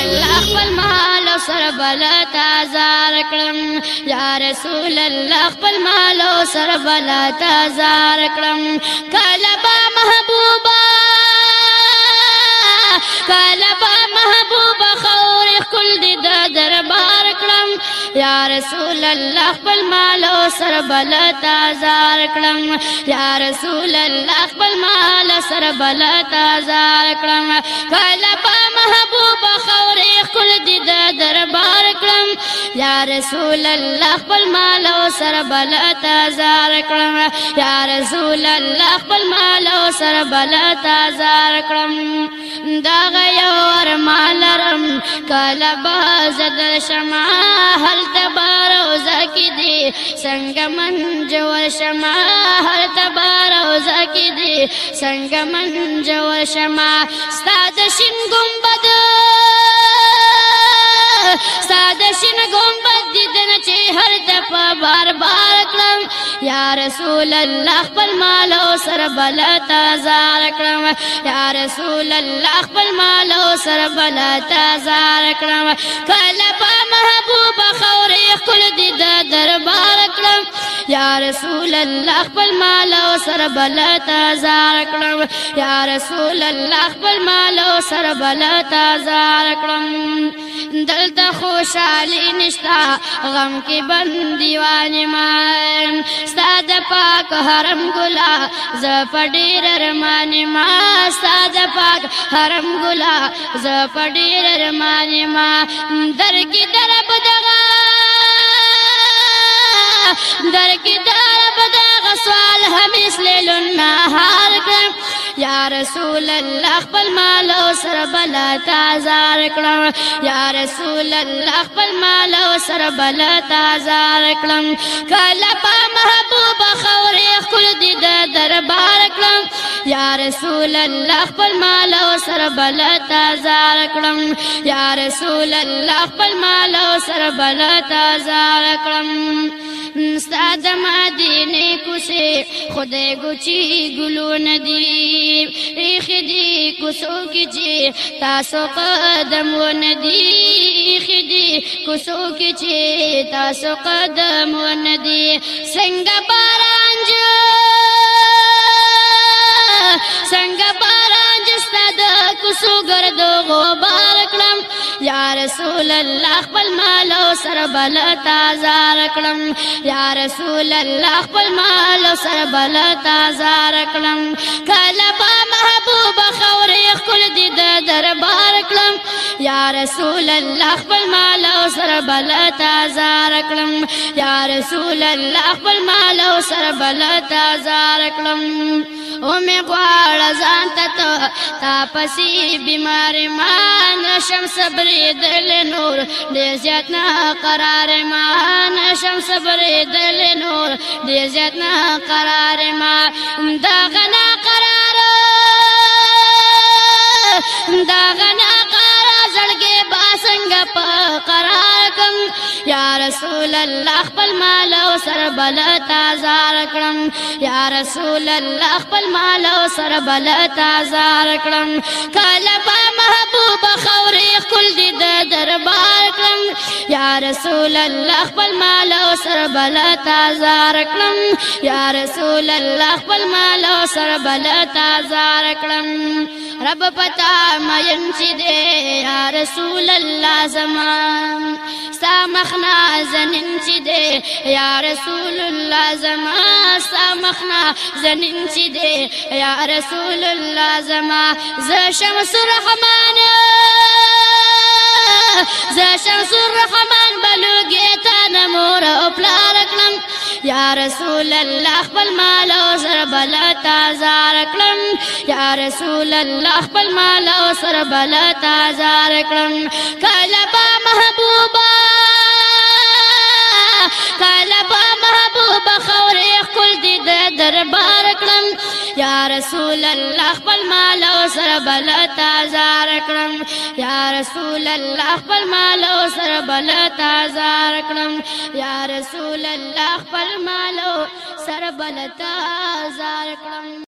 الله خپل مال او سر بل تازار کړم یا رسول الله خپل مال او سر بل تازار کړم کله با محبوبا کله با محبوبا خور خل دې د دربار کړم یا رسول الله خپل مال او سر بل تازار کړم یا رسول الله خپل مال سر بل تازار کړم کله با محبوبا خور خپل دیدار دربار کړم یا رسول الله خپل مال او سر بل تازار کړم یا رسول الله خپل مال او سر بل تازار کړم دا غيو ور مالرم کله بازد شمع هل تبار او زکی دی څنګه من جوړ شمع هل تبار او زکی دی څنګه من جوړ شمع ستاد شین ګمبد ساده شین ګمبد دیدنه چې هر دفعه بار بار کړم یا رسول الله خپل مال او سر بل تازار کړم یا رسول الله خپل مال او سر بل تازار کړم کله په محبوب خورې خپل د دربار یا رسول الله خپل مال او سر بل تازار کړم یا رسول الله خپل مال او سر بل تازار کړم دلته خوشالي نشتا غم کې بندي وانه ما ساده پاک حرم ګلا ز پډیر رمانه ما ساده پاک حرم ګلا ز پډیر رمانه ما در کې درب دغه درکدار بدغ سوال همیش لیلون نهار کړم یا رسول الله خپل مال او سر بلا تازار کړم یا رسول الله خپل مال او سر بلا تازار کړم کله په محبوب خورې خپل دیدار یا رسول الله خپل مال او سر بل تازار کړم یا رسول الله خپل مال او سر بل تازار کړم استاد مدینه کوسه خدای ګوچی ګلو ندی خدي کوسو کې چې تاسو قدم و ندی خدي کوسو کې چې تاسو قدم و ندی څنګه سو ګرد غبار کړم یا رسول الله خپل مال او سر بل تازار کړم یا رسول الله خپل مال او سر بل تازار کړم کله یا رسول الله خپل مال او سر بل تازار کړم یا رسول الله خپل مال او سر بل تازار کړم او مې غواړ ځان ته تا پسې بیمار ما نشم صبر دل نور دې زیات نه قرار ما نشم صبر دل نور دې زیات نه قرار رسول الله خپل مال او سر بل تازار کړم یا رسول الله خپل مال او سر بل تازار کړم کاله با محبوب خوري خپل دې دربار کړم یا رسول الله خپل مال او سر بل تازار کړم یا رسول الله خپل مال او سر بل تازار کړم رب پتا مې چې دې رسول الله زمان ستا مخنا زنن چې دی یا رسول الله زما ستا مخنا زنن چې دی یا رسول الله زما ز شمس الرحمن ز شمس الرحمن بلو یا رسول الله خپل مال او سر بل تازار کړم یا رسول الله خپل مال او سر بل تازار کړم کله با محبوبا کله با محبوبا خو یا رسول الله خپل مال او سر بل تازار کړم یا رسول الله خپل مال او سر بل تازار کړم یا رسول الله خپل مال او سر بل تازار کړم